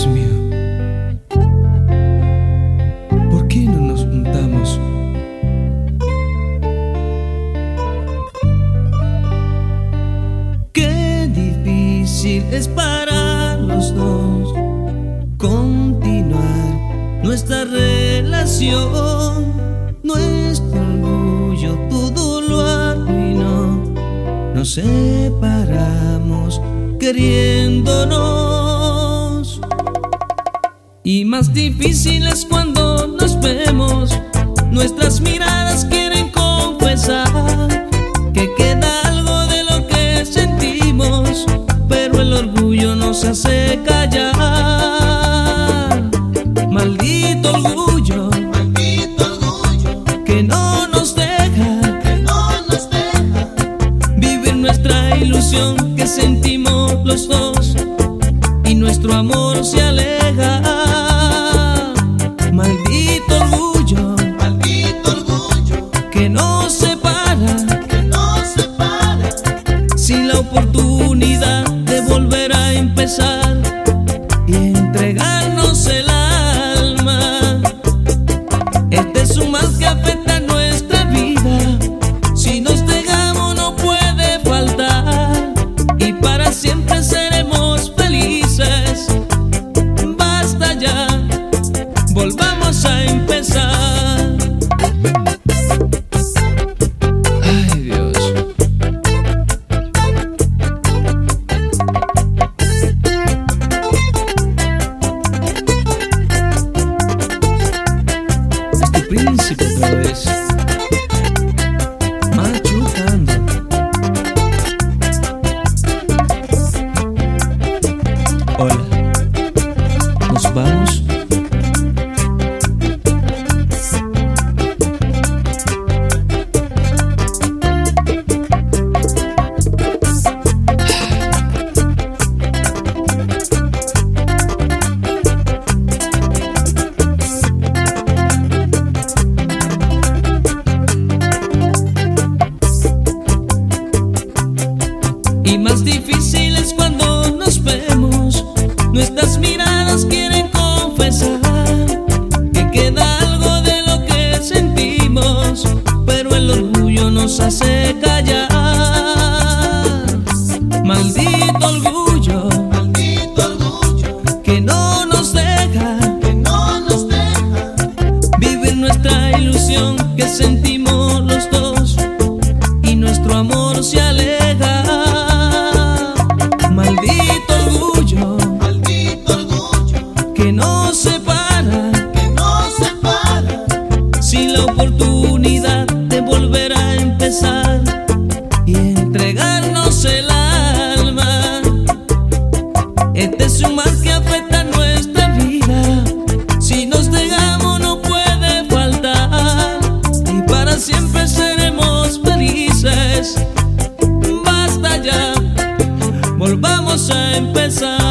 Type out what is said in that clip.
Dios ¿por qué no nos juntamos? Qué difícil es para los dos continuar nuestra relación, nuestro orgullo, todo lo arruinó, nos separamos queriéndonos. Y más difícil es cuando nos vemos, nuestras miradas quieren confesar que queda algo de lo que sentimos, pero el orgullo nos hace callar. Maldito orgullo, Maldito orgullo que no nos deja que no nos deja vivir nuestra ilusión que sentimos los dos y nuestro amor se aleja. Príncipe vez. Más difícil es cuando nos vemos. Nuestras miradas quieren confesar que queda algo de lo que sentimos, pero el orgullo nos hace callar. Maldito orgullo Maldito orgullo que no nos deja que no nos deja vivir nuestra ilusión que sentimos oportunidad de volver a empezar y entregarnos el alma. Este es un mal que afecta nuestra vida. Si nos dejamos no puede faltar y para siempre seremos felices. Basta ya, volvamos a empezar.